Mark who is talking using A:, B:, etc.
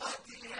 A: قَدْ